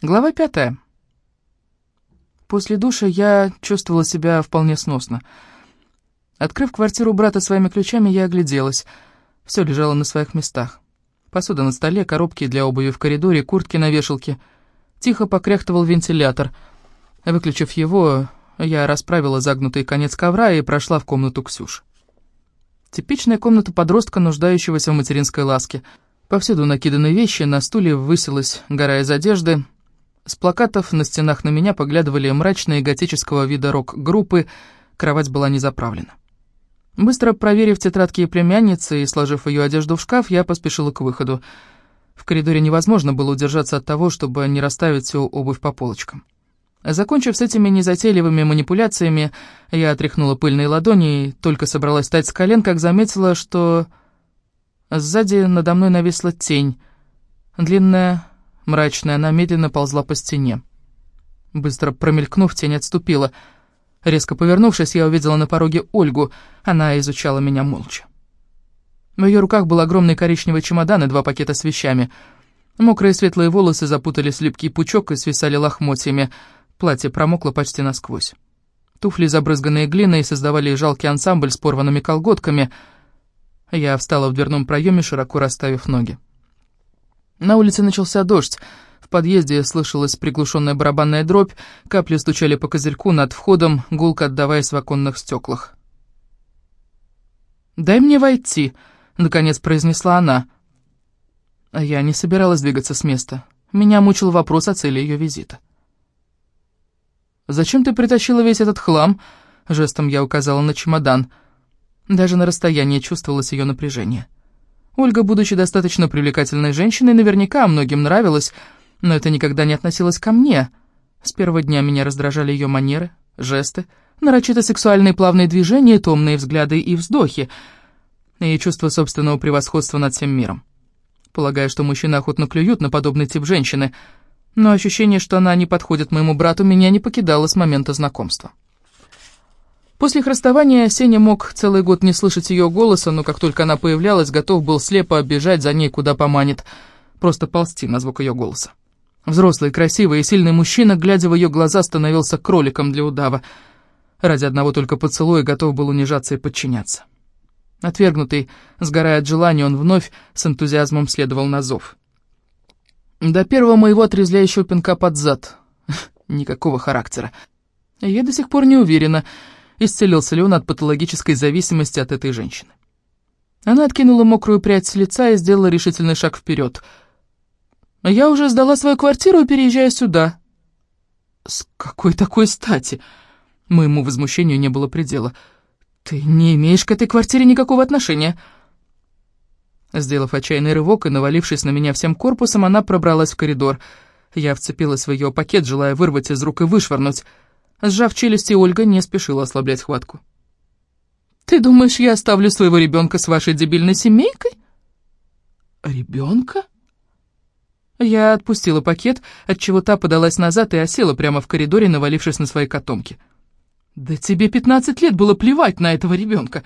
Глава пятая. После душа я чувствовала себя вполне сносно. Открыв квартиру брата своими ключами, я огляделась. Все лежало на своих местах. Посуда на столе, коробки для обуви в коридоре, куртки на вешалке. Тихо покряхтывал вентилятор. Выключив его, я расправила загнутый конец ковра и прошла в комнату Ксюш. Типичная комната подростка, нуждающегося в материнской ласке. Повсюду накиданы вещи, на стуле высилась гора из одежды — с плакатов на стенах на меня поглядывали мрачные готического вида рок-группы, кровать была не заправлена. Быстро проверив тетрадки племянницы и сложив ее одежду в шкаф, я поспешила к выходу. В коридоре невозможно было удержаться от того, чтобы не расставить всю обувь по полочкам. Закончив с этими незатейливыми манипуляциями, я отряхнула пыльные ладони и только собралась встать с колен, как заметила, что сзади надо мной нависла тень. Длинная, Мрачная, она медленно ползла по стене. Быстро промелькнув, тень отступила. Резко повернувшись, я увидела на пороге Ольгу. Она изучала меня молча. В ее руках был огромный коричневый чемодан и два пакета с вещами. Мокрые светлые волосы запутались в липкий пучок и свисали лохмотьями. Платье промокло почти насквозь. Туфли, забрызганные глиной, создавали жалкий ансамбль с порванными колготками. Я встала в дверном проеме, широко расставив ноги. На улице начался дождь. В подъезде слышалась приглушенная барабанная дробь, капли стучали по козырьку над входом, гулко отдаваясь в оконных стеклах. «Дай мне войти», — наконец произнесла она. А я не собиралась двигаться с места. Меня мучил вопрос о цели ее визита. «Зачем ты притащила весь этот хлам?» — жестом я указала на чемодан. Даже на расстоянии чувствовалось ее напряжение. Ольга, будучи достаточно привлекательной женщиной, наверняка многим нравилась, но это никогда не относилось ко мне. С первого дня меня раздражали ее манеры, жесты, нарочито сексуальные плавные движения, томные взгляды и вздохи, и чувство собственного превосходства над всем миром. Полагаю, что мужчины охотно клюют на подобный тип женщины, но ощущение, что она не подходит моему брату, меня не покидало с момента знакомства. После их расставания Сеня мог целый год не слышать ее голоса, но как только она появлялась, готов был слепо бежать за ней, куда поманит, просто ползти на звук ее голоса. Взрослый, красивый и сильный мужчина, глядя в ее глаза, становился кроликом для удава. Ради одного только поцелуя готов был унижаться и подчиняться. Отвергнутый, сгорая от желания, он вновь с энтузиазмом следовал на зов. До первого моего отрезляющего пинка под зад. Никакого характера. Я до сих пор не уверена, исцелился ли он от патологической зависимости от этой женщины. Она откинула мокрую прядь с лица и сделала решительный шаг вперед. «Я уже сдала свою квартиру и переезжаю сюда». «С какой такой стати?» Моему возмущению не было предела. «Ты не имеешь к этой квартире никакого отношения». Сделав отчаянный рывок и навалившись на меня всем корпусом, она пробралась в коридор. Я вцепилась в ее пакет, желая вырвать из рук и вышвырнуть. Сжав челюсти, Ольга не спешила ослаблять хватку. «Ты думаешь, я оставлю своего ребенка с вашей дебильной семейкой?» «Ребенка?» Я отпустила пакет, отчего та подалась назад и осела прямо в коридоре, навалившись на свои котомки. «Да тебе пятнадцать лет было плевать на этого ребенка!»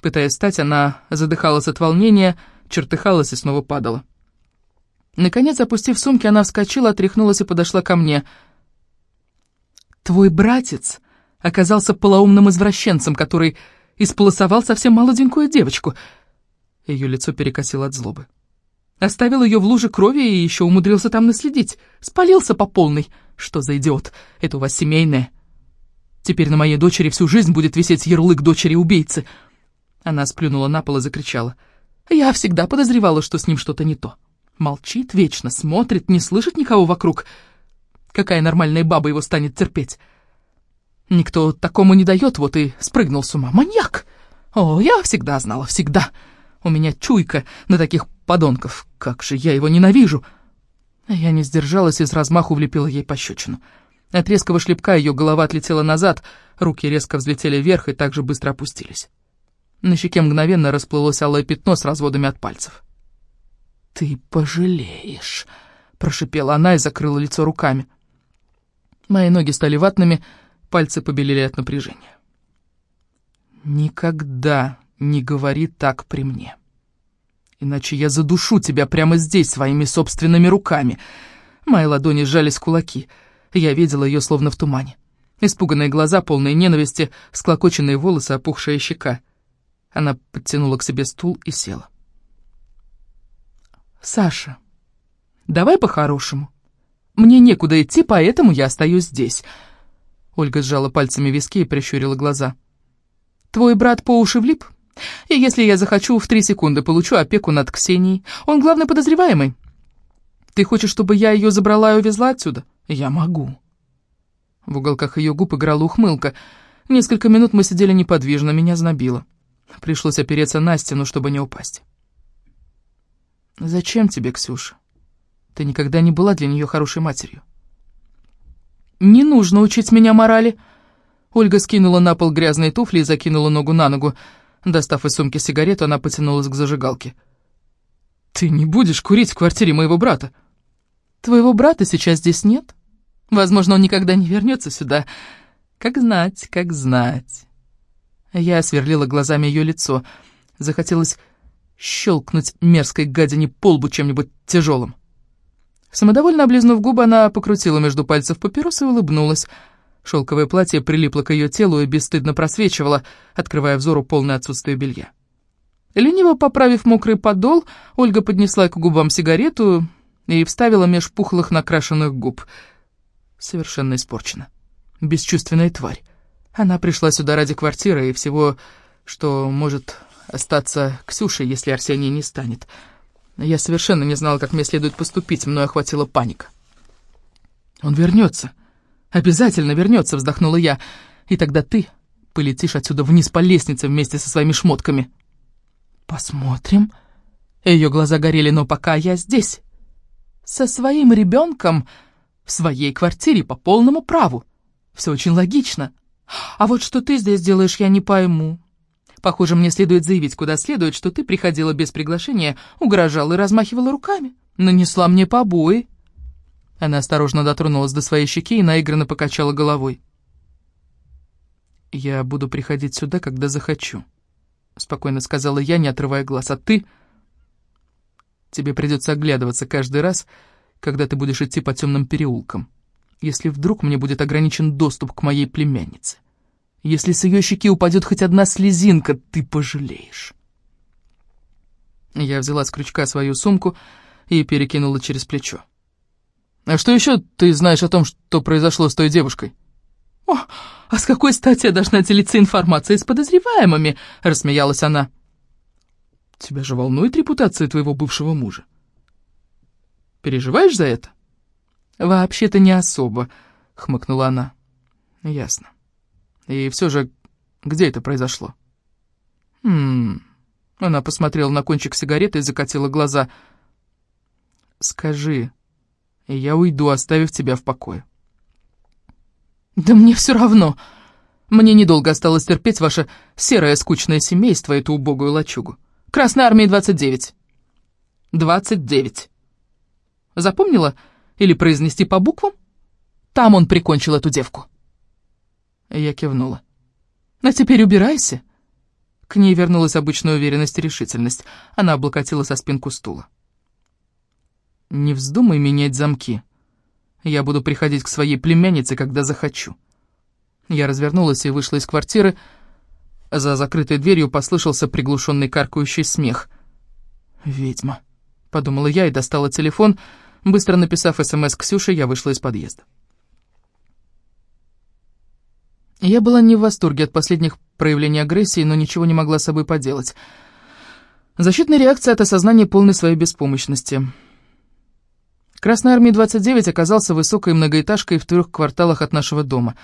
Пытаясь встать, она задыхалась от волнения, чертыхалась и снова падала. Наконец, опустив сумки, она вскочила, отряхнулась и подошла ко мне — Твой братец оказался полоумным извращенцем, который исполосовал совсем молоденькую девочку. Ее лицо перекосило от злобы. Оставил ее в луже крови и еще умудрился там наследить. Спалился по полной. Что за идиот? Это у вас семейное. Теперь на моей дочери всю жизнь будет висеть ярлык дочери-убийцы. Она сплюнула на пол и закричала. Я всегда подозревала, что с ним что-то не то. Молчит вечно, смотрит, не слышит никого вокруг. Какая нормальная баба его станет терпеть? Никто такому не дает, вот и спрыгнул с ума. Маньяк! О, я всегда знала, всегда. У меня чуйка на таких подонков. Как же я его ненавижу!» Я не сдержалась и с размаху влепила ей пощечину. От резкого шлепка ее голова отлетела назад, руки резко взлетели вверх и также быстро опустились. На щеке мгновенно расплылось алое пятно с разводами от пальцев. «Ты пожалеешь», — прошипела она и закрыла лицо руками. Мои ноги стали ватными, пальцы побелели от напряжения. «Никогда не говори так при мне. Иначе я задушу тебя прямо здесь своими собственными руками. Мои ладони сжались в кулаки. Я видела ее словно в тумане. Испуганные глаза, полные ненависти, склокоченные волосы, опухшая щека. Она подтянула к себе стул и села. «Саша, давай по-хорошему. Мне некуда идти, поэтому я остаюсь здесь». Ольга сжала пальцами виски и прищурила глаза. «Твой брат по уши влип, и если я захочу, в три секунды получу опеку над Ксенией. Он главный подозреваемый. Ты хочешь, чтобы я ее забрала и увезла отсюда? Я могу». В уголках ее губ играла ухмылка. Несколько минут мы сидели неподвижно, меня знобило. Пришлось опереться на стену, чтобы не упасть. «Зачем тебе, Ксюша? Ты никогда не была для нее хорошей матерью». «Не нужно учить меня морали!» Ольга скинула на пол грязные туфли и закинула ногу на ногу. Достав из сумки сигарету, она потянулась к зажигалке. «Ты не будешь курить в квартире моего брата?» «Твоего брата сейчас здесь нет?» Возможно, он никогда не вернется сюда. Как знать, как знать. Я сверлила глазами ее лицо. Захотелось щелкнуть мерзкой гадине по лбу чем-нибудь тяжелым. Самодовольно облизнув губы, она покрутила между пальцев папирос и улыбнулась. Шелковое платье прилипло к ее телу и бесстыдно просвечивало, открывая взору полное отсутствие белья. Лениво поправив мокрый подол, Ольга поднесла к губам сигарету и вставила меж пухлых накрашенных губ — совершенно испорчена. Бесчувственная тварь. Она пришла сюда ради квартиры и всего, что может остаться Ксюше, если Арсений не станет. Я совершенно не знала, как мне следует поступить, мной охватила паника. «Он вернется. Обязательно вернется», — вздохнула я. «И тогда ты полетишь отсюда вниз по лестнице вместе со своими шмотками». «Посмотрим». Ее глаза горели, но пока я здесь. Со своим ребенком в своей квартире по полному праву. Все очень логично. А вот что ты здесь делаешь, я не пойму. Похоже, мне следует заявить куда следует, что ты приходила без приглашения, угрожала и размахивала руками. Нанесла мне побои. Она осторожно дотронулась до своей щеки и наигранно покачала головой. «Я буду приходить сюда, когда захочу», — спокойно сказала я, не отрывая глаз. «А ты...» «Тебе придется оглядываться каждый раз, когда ты будешь идти по темным переулкам, если вдруг мне будет ограничен доступ к моей племяннице. Если с ее щеки упадет хоть одна слезинка, ты пожалеешь. Я взяла с крючка свою сумку и перекинула через плечо. «А что еще ты знаешь о том, что произошло с той девушкой?» «О, а с какой стати я должна делиться информацией с подозреваемыми?» — рассмеялась она. «Тебя же волнует репутация твоего бывшего мужа?» Переживаешь за это?» «Вообще-то не особо», — хмыкнула она. «Ясно. И все же, где это произошло?» «Хм...» Она посмотрела на кончик сигареты и закатила глаза. «Скажи, и я уйду, оставив тебя в покое». «Да мне все равно. Мне недолго осталось терпеть ваше серое скучное семейство, эту убогую лачугу. Красной армии 29». «29». Запомнила? Или произнести по буквам? Там он прикончил эту девку. Я кивнула. А теперь убирайся. К ней вернулась обычная уверенность и решительность. Она облокотила со спинку стула. «Не вздумай менять замки. Я буду приходить к своей племяннице, когда захочу». Я развернулась и вышла из квартиры. За закрытой дверью послышался приглушенный каркающий смех. «Ведьма», — подумала я и достала телефон, — Быстро написав СМС Ксюше, я вышла из подъезда. Я была не в восторге от последних проявлений агрессии, но ничего не могла с собой поделать. Защитная реакция от осознания полной своей беспомощности. Красная армия 29 оказался высокой многоэтажкой в трех кварталах от нашего дома.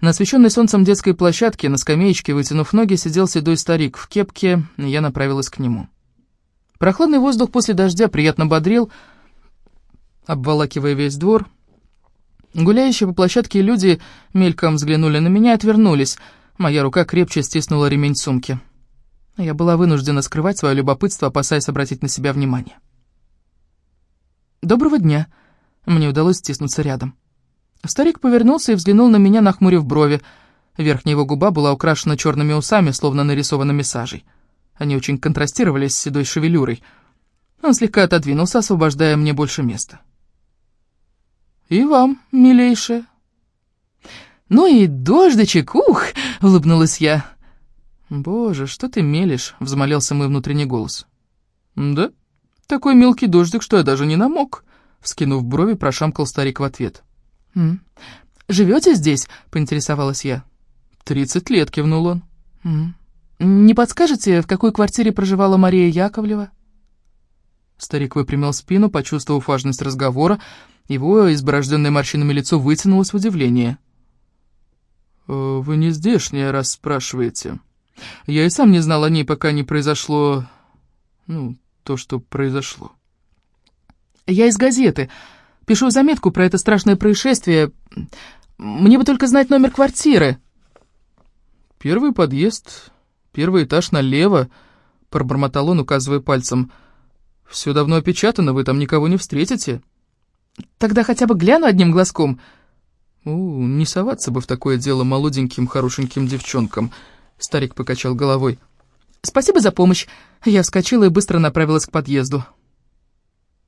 На освещенной солнцем детской площадке, на скамеечке, вытянув ноги, сидел седой старик в кепке, и я направилась к нему. Прохладный воздух после дождя приятно бодрил, обволакивая весь двор. Гуляющие по площадке люди мельком взглянули на меня и отвернулись. Моя рука крепче стиснула ремень сумки. Я была вынуждена скрывать свое любопытство, опасаясь обратить на себя внимание. «Доброго дня!» Мне удалось стиснуться рядом. Старик повернулся и взглянул на меня, нахмурив брови. Верхняя его губа была украшена черными усами, словно нарисованными сажей. Они очень контрастировали с седой шевелюрой. Он слегка отодвинулся, освобождая мне больше места. «И вам, милейшая». «Ну и дождичек, ух!» — улыбнулась я. «Боже, что ты мелешь?» — взмолился мой внутренний голос. «Да? Такой мелкий дождик, что я даже не намок», — вскинув брови, прошамкал старик в ответ. «М «Живете здесь?» — поинтересовалась я. «Тридцать лет», — кивнул он. «М «Не подскажете, в какой квартире проживала Мария Яковлева?» Старик выпрямил спину, почувствовав важность разговора. Его изборожденное морщинами лицо вытянулось в удивление. «Э, «Вы не здешняя, раз спрашиваете. Я и сам не знал о ней, пока не произошло... ну, то, что произошло». «Я из газеты. Пишу заметку про это страшное происшествие. Мне бы только знать номер квартиры». «Первый подъезд, первый этаж налево», — пробормотал он, указывая пальцем. «Все давно опечатано, вы там никого не встретите». «Тогда хотя бы гляну одним глазком». «У, не соваться бы в такое дело молоденьким, хорошеньким девчонкам», — старик покачал головой. «Спасибо за помощь». Я вскочила и быстро направилась к подъезду.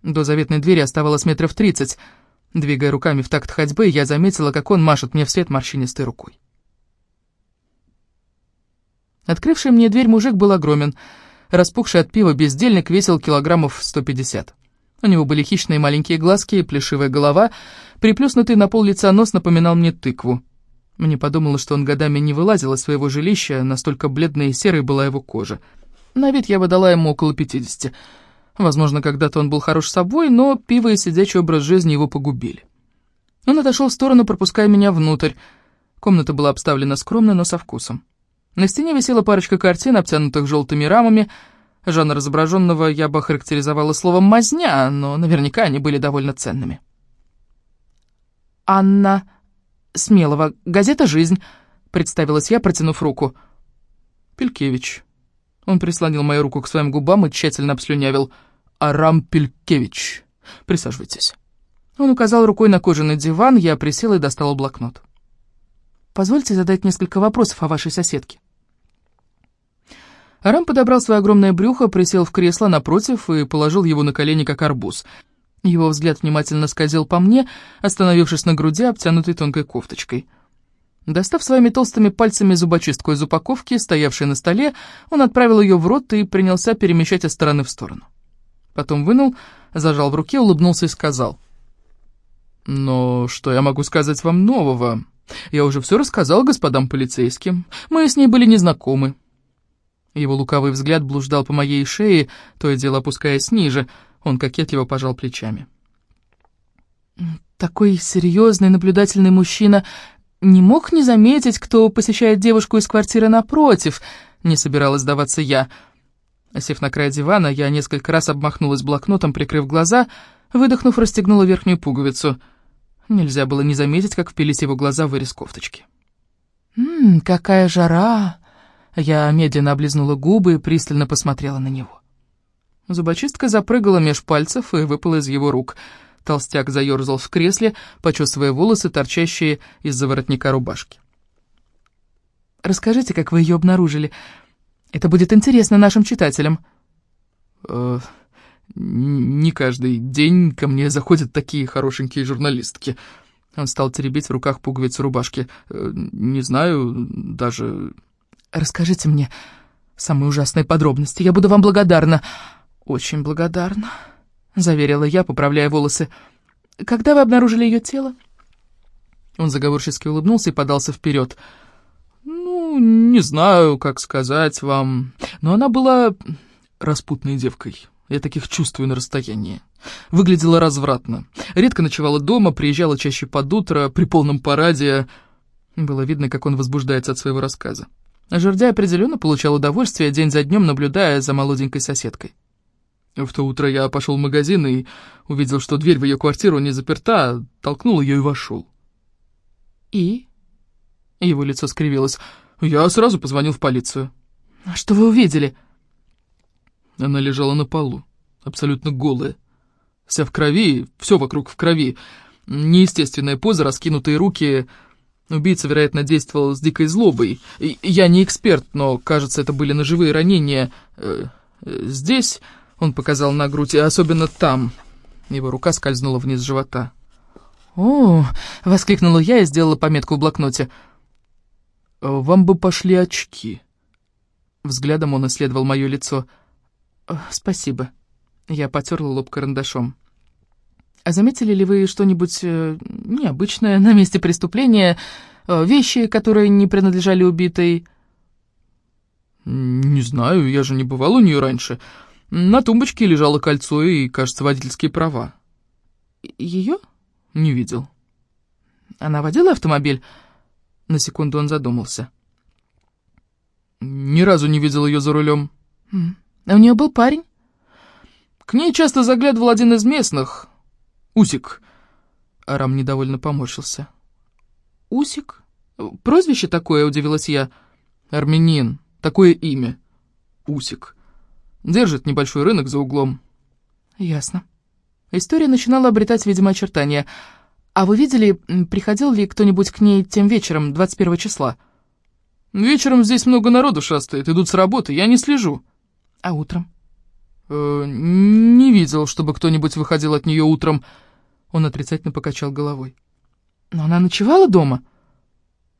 До заветной двери оставалось метров тридцать. Двигая руками в такт ходьбы, я заметила, как он машет мне вслед морщинистой рукой. Открывший мне дверь мужик был огромен. Распухший от пива бездельник весил килограммов 150. У него были хищные маленькие глазки, плешивая голова, приплюснутый на пол лица нос напоминал мне тыкву. Мне подумалось, что он годами не вылазил из своего жилища, настолько бледной и серой была его кожа. На вид я бы дала ему около пятидесяти. Возможно, когда-то он был хорош собой, но пиво и сидячий образ жизни его погубили. Он отошел в сторону, пропуская меня внутрь. Комната была обставлена скромно, но со вкусом. На стене висела парочка картин, обтянутых желтыми рамами. Жанр изображенного я бы охарактеризовала словом «мазня», но наверняка они были довольно ценными. «Анна Смелова, газета «Жизнь», — представилась я, протянув руку. «Пелькевич». Он прислонил мою руку к своим губам и тщательно обслюнявил. «Арам Пелькевич. Присаживайтесь». Он указал рукой на кожаный диван, я присела и достала блокнот. «Позвольте задать несколько вопросов о вашей соседке». Арам подобрал свое огромное брюхо, присел в кресло напротив и положил его на колени, как арбуз. Его взгляд внимательно скользил по мне, остановившись на груди, обтянутой тонкой кофточкой. Достав своими толстыми пальцами зубочистку из упаковки, стоявшей на столе, он отправил ее в рот и принялся перемещать из стороны в сторону. Потом вынул, зажал в руке, улыбнулся и сказал. «Но что я могу сказать вам нового? Я уже все рассказал господам полицейским. Мы с ней были незнакомы. Его лукавый взгляд блуждал по моей шее, то и дело опускаясь ниже. Он кокетливо пожал плечами. «Такой серьезный, наблюдательный мужчина не мог не заметить, кто посещает девушку из квартиры напротив», — не собиралась сдаваться я. Сев на край дивана, я несколько раз обмахнулась блокнотом, прикрыв глаза, выдохнув, расстегнула верхнюю пуговицу. Нельзя было не заметить, как впились его глаза в вырез кофточки. «Ммм, какая жара!» Я медленно облизнула губы и пристально посмотрела на него. Зубочистка запрыгала меж пальцев и выпала из его рук. Толстяк заерзал в кресле, почесывая волосы, торчащие из-за воротника рубашки. «Расскажите, как вы ее обнаружили. Это будет интересно нашим читателям». «Э, «Не каждый день ко мне заходят такие хорошенькие журналистки». Он стал теребить в руках пуговицу рубашки. «Э, «Не знаю, даже Расскажите мне самые ужасные подробности. Я буду вам благодарна. Очень благодарна, заверила я, поправляя волосы. Когда вы обнаружили ее тело? Он заговорчески улыбнулся и подался вперед. «Ну, не знаю, как сказать вам, но она была распутной девкой. Я таких чувствую на расстоянии. Выглядела развратно. Редко ночевала дома, приезжала чаще под утро, при полном параде. Было видно, как он возбуждается от своего рассказа. Жердяй определенно получал удовольствие, день за днем наблюдая за молоденькой соседкой. В то утро я пошел в магазин и увидел, что дверь в ее квартиру не заперта, толкнул ее и вошел. «И?» Его лицо скривилось. «Я сразу позвонил в полицию». «А что вы увидели?» Она лежала на полу, абсолютно голая. Вся в крови, все вокруг в крови. Неестественная поза, раскинутые руки, Убийца, вероятно, действовал с дикой злобой. Я не эксперт, но, кажется, это были ножевые ранения. Э, э, здесь, он показал на грудь, особенно там. Его рука скользнула вниз живота. «О!» — воскликнула я и сделала пометку в блокноте. «Вам бы пошли очки». Взглядом он исследовал мое лицо. «Спасибо». Я потерла лоб карандашом. «А заметили ли вы что-нибудь э, необычное на месте преступления? Э, вещи, которые не принадлежали убитой?» «Не знаю, я же не бывал у нее раньше. На тумбочке лежало кольцо и, кажется, водительские права». «Ее?» «Не видел». «Она водила автомобиль?» На секунду он задумался. «Ни разу не видел ее за рулем». «А у нее был парень?» «К ней часто заглядывал один из местных. Усик». Арам недовольно поморщился. «Усик? Прозвище такое?» — удивилась я. «Армянин. Такое имя. Усик. Держит небольшой рынок за углом». «Ясно». История начинала обретать, видимо, очертания. «А вы видели, приходил ли кто-нибудь к ней тем вечером, 21 числа?» «Вечером здесь много народу шастает, идут с работы, я не слежу». «А утром?» Э, «Не видел, чтобы кто-нибудь выходил от нее утром». Он отрицательно покачал головой. «Но она ночевала дома?»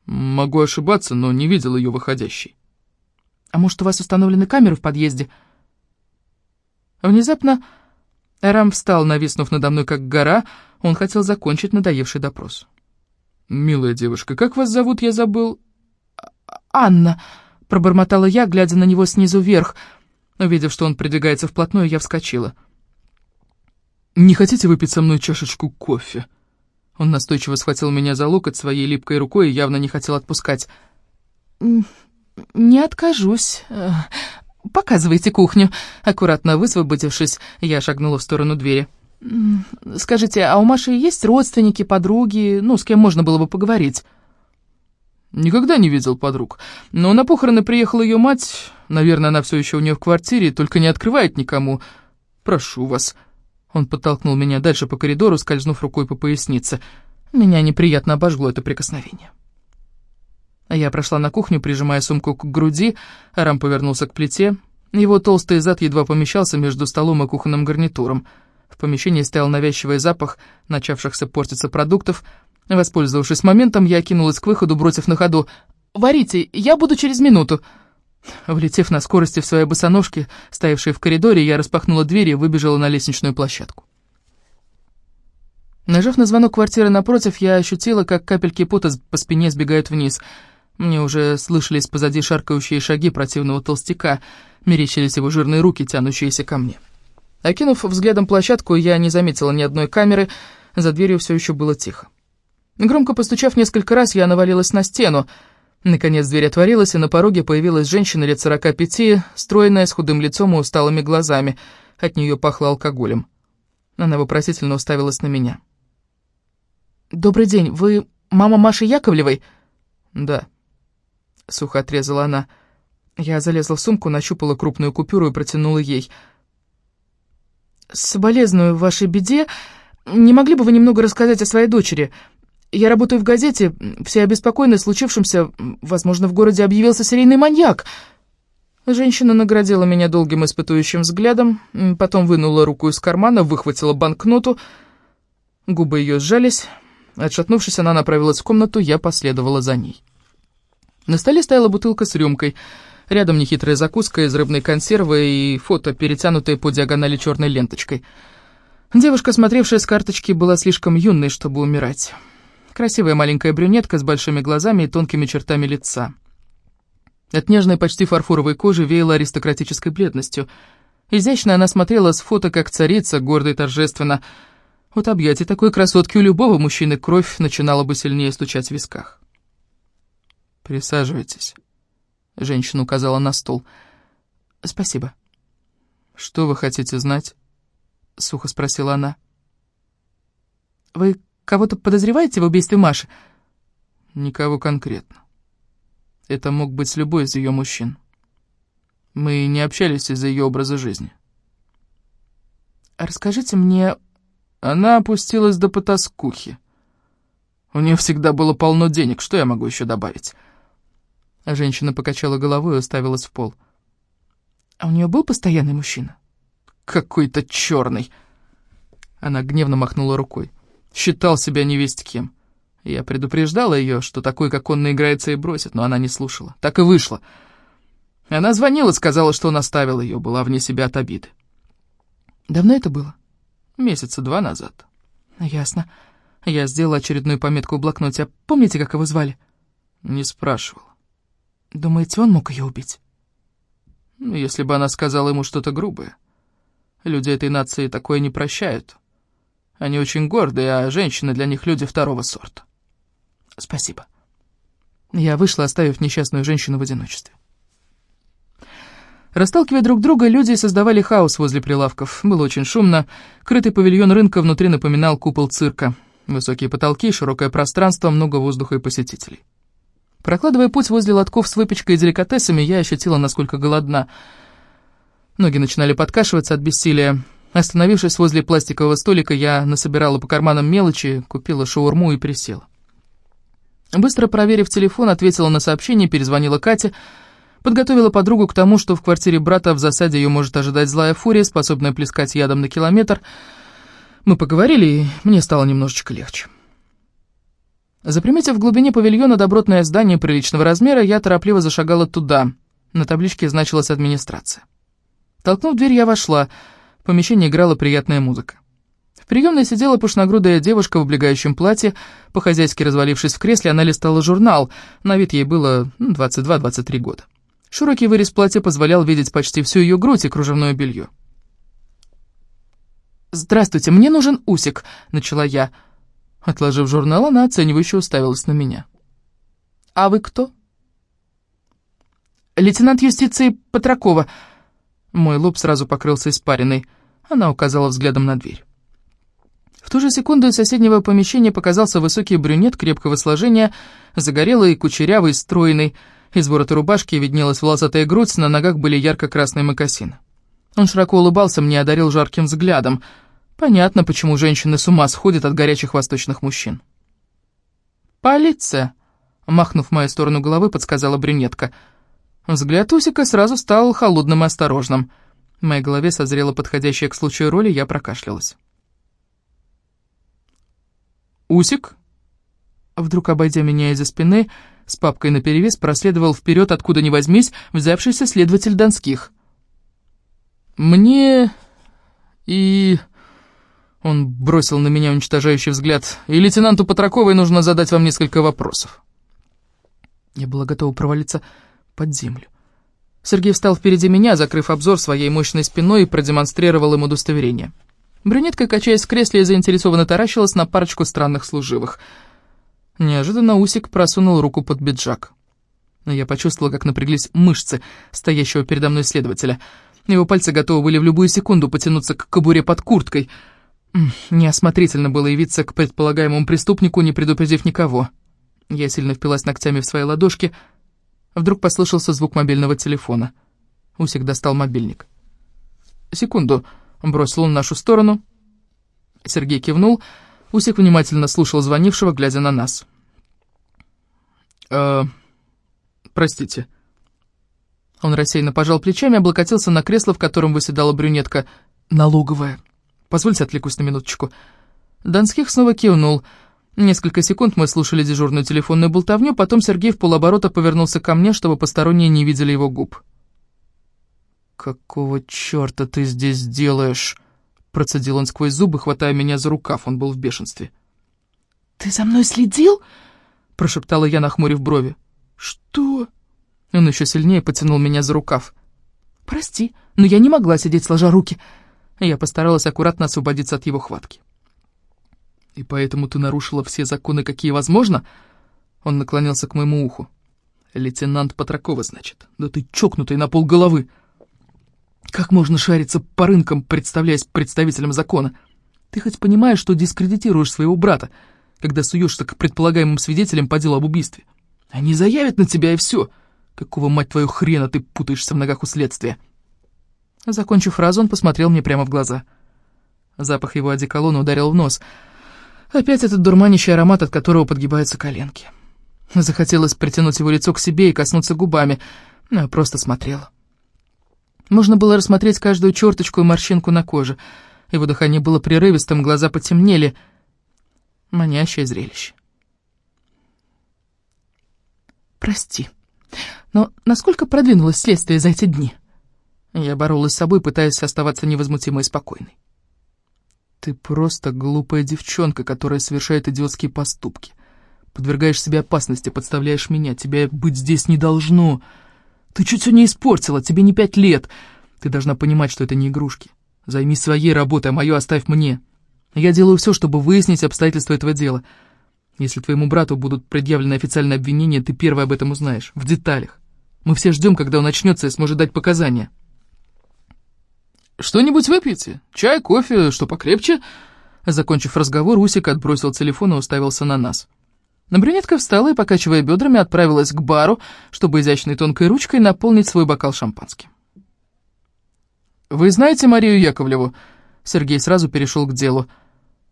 «Могу ошибаться, но не видел ее выходящей». «А может, у вас установлены камеры в подъезде?» Внезапно Рам встал, нависнув надо мной, как гора. Он хотел закончить надоевший допрос. «Милая девушка, как вас зовут, я забыл?» «Анна», — пробормотала я, глядя на него снизу вверх. Увидев, что он придвигается вплотную, я вскочила. «Не хотите выпить со мной чашечку кофе?» Он настойчиво схватил меня за локоть своей липкой рукой и явно не хотел отпускать. «Не откажусь. Показывайте кухню». Аккуратно высвободившись, я шагнула в сторону двери. «Скажите, а у Маши есть родственники, подруги, ну, с кем можно было бы поговорить?» «Никогда не видел подруг. Но на похороны приехала ее мать. Наверное, она все еще у нее в квартире, только не открывает никому. Прошу вас». Он подтолкнул меня дальше по коридору, скользнув рукой по пояснице. Меня неприятно обожгло это прикосновение. Я прошла на кухню, прижимая сумку к груди, Арам повернулся к плите. Его толстый зад едва помещался между столом и кухонным гарнитуром. В помещении стоял навязчивый запах начавшихся портиться продуктов. Воспользовавшись моментом, я кинулась к выходу, бросив на ходу. «Варите, я буду через минуту!» Влетев на скорости в свои босоножки, стоявшие в коридоре, я распахнула дверь и выбежала на лестничную площадку. Нажав на звонок квартиры напротив, я ощутила, как капельки пота по спине сбегают вниз. Мне уже слышались позади шаркающие шаги противного толстяка, мерещились его жирные руки, тянущиеся ко мне. Окинув взглядом площадку, я не заметила ни одной камеры, за дверью все еще было тихо. Громко постучав несколько раз, я навалилась на стену — Наконец дверь отворилась, и на пороге появилась женщина лет сорока пяти, стройная, с худым лицом и усталыми глазами. От нее пахло алкоголем. Она вопросительно уставилась на меня. «Добрый день, вы мама Маши Яковлевой?» «Да», — сухо отрезала она. Я залезла в сумку, нащупала крупную купюру и протянула ей. «Соболезную вашей беде. Не могли бы вы немного рассказать о своей дочери?» Я работаю в газете, все обеспокоены случившимся. Возможно, в городе объявился серийный маньяк». Женщина наградила меня долгим испытующим взглядом, потом вынула руку из кармана, выхватила банкноту. Губы ее сжались. Отшатнувшись, она направилась в комнату, я последовала за ней. На столе стояла бутылка с рюмкой. Рядом нехитрая закуска из рыбной консервы и фото, перетянутое по диагонали черной ленточкой. Девушка, смотревшая с карточки, была слишком юной, чтобы умирать. Красивая маленькая брюнетка с большими глазами и тонкими чертами лица. От нежной, почти фарфоровой кожи веяла аристократической бледностью. Изящно она смотрела с фото, как царица, гордо и торжественно. От объятий такой красотки у любого мужчины кровь начинала бы сильнее стучать в висках. «Присаживайтесь», — женщина указала на стол. «Спасибо». «Что вы хотите знать?» — сухо спросила она. «Вы Кого-то подозреваете в убийстве Маши?» «Никого конкретно. Это мог быть любой из ее мужчин. Мы не общались из-за ее образа жизни». «Расскажите мне...» Она опустилась до потаскухи. У нее всегда было полно денег, что я могу еще добавить? Женщина покачала головой и уставилась в пол. А у нее был постоянный мужчина? Какой-то черный. Она гневно махнула рукой. Считал себя невесть кем. Я предупреждала ее, что такой, как он, наиграется и бросит, но она не слушала. Так и вышло. Она звонила, сказала, что он оставил ее, была вне себя от обиды. Давно это было? Месяца два назад. Ясно. Я сделала очередную пометку в блокноте. А помните, как его звали? Не спрашивал. Думаете, он мог ее убить? Ну, если бы она сказала ему что-то грубое. Люди этой нации такое не прощают. Они очень гордые, а женщины для них люди второго сорта. Спасибо. Я вышла, оставив несчастную женщину в одиночестве. Расталкивая друг друга, люди создавали хаос возле прилавков. Было очень шумно. Крытый павильон рынка внутри напоминал купол цирка. Высокие потолки, широкое пространство, много воздуха и посетителей. Прокладывая путь возле лотков с выпечкой и деликатесами, я ощутила, насколько голодна. Ноги начинали подкашиваться от бессилия. Остановившись возле пластикового столика, я насобирала по карманам мелочи, купила шаурму и присела. Быстро проверив телефон, ответила на сообщение, перезвонила Кате, подготовила подругу к тому, что в квартире брата в засаде ее может ожидать злая фурия, способная плескать ядом на километр. Мы поговорили, и мне стало немножечко легче. Заприметив в глубине павильона добротное здание приличного размера, я торопливо зашагала туда. На табличке значилась администрация. Толкнув дверь, я вошла — в помещении играла приятная музыка. В приемной сидела пушногрудая девушка в облегающем платье. По-хозяйски развалившись в кресле, она листала журнал. На вид ей было 22-23 ну, года. Широкий вырез платья позволял видеть почти всю ее грудь и кружевное белье. «Здравствуйте, мне нужен усик», — начала я. Отложив журнал, она оценивающе уставилась на меня. «А вы кто?» «Лейтенант юстиции Патракова», мой лоб сразу покрылся испариной. Она указала взглядом на дверь. В ту же секунду из соседнего помещения показался высокий брюнет крепкого сложения, загорелый, кучерявый, стройный. Из ворота рубашки виднелась волосатая грудь, на ногах были ярко-красные мокасины. Он широко улыбался мне и одарил жарким взглядом. Понятно, почему женщины с ума сходят от горячих восточных мужчин. «Полиция!» — махнув в мою сторону головы, подсказала брюнетка — Взгляд Усика сразу стал холодным и осторожным. В моей голове созрела подходящая к случаю роли, я прокашлялась. «Усик?» Вдруг, обойдя меня из-за спины, с папкой наперевес проследовал вперед, откуда ни возьмись, взявшийся следователь Донских. «Мне... и...» Он бросил на меня уничтожающий взгляд. «И лейтенанту Патраковой нужно задать вам несколько вопросов». Я была готова провалиться под землю. Сергей встал впереди меня, закрыв обзор своей мощной спиной и продемонстрировал ему удостоверение. Брюнетка, качаясь в кресле, заинтересованно таращилась на парочку странных служивых. Неожиданно Усик просунул руку под беджак. Я почувствовала, как напряглись мышцы стоящего передо мной следователя. Его пальцы готовы были в любую секунду потянуться к кобуре под курткой. Неосмотрительно было явиться к предполагаемому преступнику, не предупредив никого. Я сильно впилась ногтями в свои ладошки — Вдруг послышался звук мобильного телефона. Усик достал мобильник. «Секунду», — бросил он в нашу сторону. Сергей кивнул. Усик внимательно слушал звонившего, глядя на нас. «Э, простите». Он рассеянно пожал плечами, облокотился на кресло, в котором выседала брюнетка. «Налоговая. Позвольте отвлекусь на минуточку». Донских снова кивнул — Несколько секунд мы слушали дежурную телефонную болтовню, потом Сергей в полоборота повернулся ко мне, чтобы посторонние не видели его губ. «Какого черта ты здесь делаешь?» Процедил он сквозь зубы, хватая меня за рукав, он был в бешенстве. «Ты за мной следил?» Прошептала я, нахмурив брови. «Что?» Он еще сильнее потянул меня за рукав. «Прости, но я не могла сидеть сложа руки». Я постаралась аккуратно освободиться от его хватки. «И поэтому ты нарушила все законы, какие возможно?» Он наклонился к моему уху. «Лейтенант Патракова, значит. Да ты чокнутый на пол головы. Как можно шариться по рынкам, представляясь представителем закона? Ты хоть понимаешь, что дискредитируешь своего брата, когда суешься к предполагаемым свидетелям по делу об убийстве? Они заявят на тебя, и все. Какого, мать твою, хрена ты путаешься в ногах у следствия?» Закончив фразу, он посмотрел мне прямо в глаза. Запах его одеколона ударил в нос — Опять этот дурманящий аромат, от которого подгибаются коленки. Захотелось притянуть его лицо к себе и коснуться губами, но я просто смотрела. Можно было рассмотреть каждую черточку и морщинку на коже. Его дыхание было прерывистым, глаза потемнели. Манящее зрелище. «Прости, но насколько продвинулось следствие за эти дни?» Я боролась с собой, пытаясь оставаться невозмутимой и спокойной. «Ты просто глупая девчонка, которая совершает идиотские поступки. Подвергаешь себе опасности, подставляешь меня. Тебя быть здесь не должно. Ты чуть все не испортила, тебе не пять лет. Ты должна понимать, что это не игрушки. Займись своей работой, а мою оставь мне. Я делаю все, чтобы выяснить обстоятельства этого дела. Если твоему брату будут предъявлены официальные обвинения, ты первый об этом узнаешь, в деталях. Мы все ждем, когда он начнется и сможет дать показания». «Что-нибудь выпьете? Чай, кофе, что покрепче?» Закончив разговор, Усик отбросил телефон и уставился на нас. Но брюнетка встала и, покачивая бедрами, отправилась к бару, чтобы изящной тонкой ручкой наполнить свой бокал шампанским. «Вы знаете Марию Яковлеву?» Сергей сразу перешел к делу.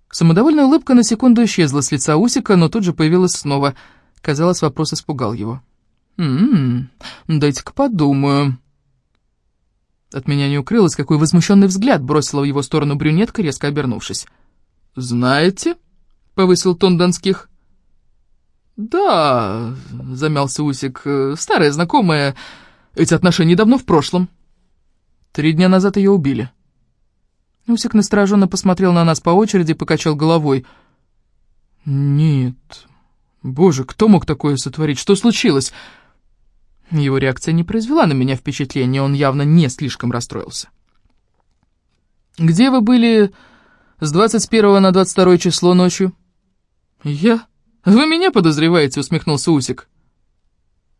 Самодовольная улыбка на секунду исчезла с лица Усика, но тут же появилась снова. Казалось, вопрос испугал его. «М-м, дайте-ка подумаю». От меня не укрылось, какой возмущенный взгляд бросила в его сторону брюнетка, резко обернувшись. «Знаете?» — повысил тон Донских. «Да», — замялся Усик, — «старая знакомая. Эти отношения давно в прошлом. Три дня назад ее убили». Усик настороженно посмотрел на нас по очереди и покачал головой. «Нет. Боже, кто мог такое сотворить? Что случилось?» Его реакция не произвела на меня впечатления, он явно не слишком расстроился. «Где вы были с 21 на 22 число ночью?» «Я? Вы меня подозреваете?» — усмехнулся Усик.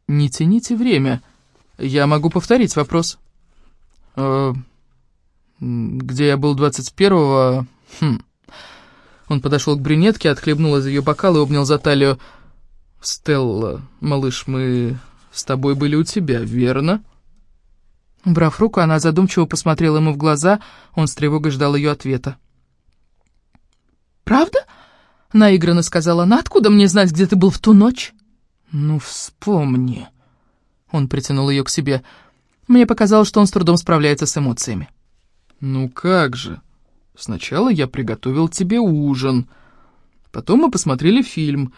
«Не тяните время. Я могу повторить вопрос». «Э, «Где я был 21-го?» хм. Он подошел к брюнетке, отхлебнул из ее бокала и обнял за талию. «Стелла, малыш, мы с тобой были у тебя, верно?» Брав руку, она задумчиво посмотрела ему в глаза, он с тревогой ждал ее ответа. «Правда?» — наигранно сказала она. «Откуда мне знать, где ты был в ту ночь?» «Ну, вспомни». Он притянул ее к себе. Мне показалось, что он с трудом справляется с эмоциями. «Ну как же. Сначала я приготовил тебе ужин. Потом мы посмотрели фильм...»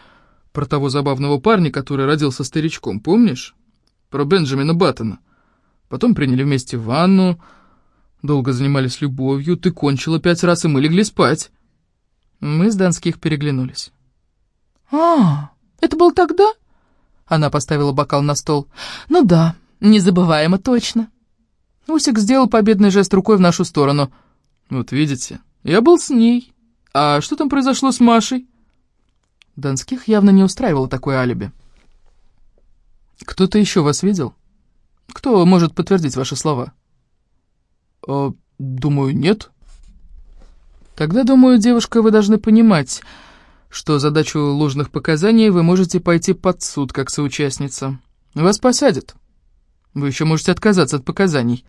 Про того забавного парня, который родился старичком, помнишь? Про Бенджамина Баттона. Потом приняли вместе ванну, долго занимались любовью, ты кончила пять раз, и мы легли спать. Мы с Донских переглянулись. «А, это был тогда?» Она поставила бокал на стол. «Ну да, незабываемо точно». Усик сделал победный жест рукой в нашу сторону. «Вот видите, я был с ней. А что там произошло с Машей?» Донских явно не устраивало такое алиби. «Кто-то еще вас видел? Кто может подтвердить ваши слова?» «Э, «Думаю, нет». «Тогда, думаю, девушка, вы должны понимать, что задачу ложных показаний вы можете пойти под суд как соучастница. Вас посадят. Вы еще можете отказаться от показаний».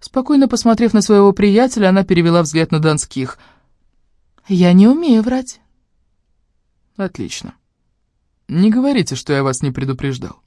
Спокойно посмотрев на своего приятеля, она перевела взгляд на Донских. «Я не умею врать». Отлично. Не говорите, что я вас не предупреждал.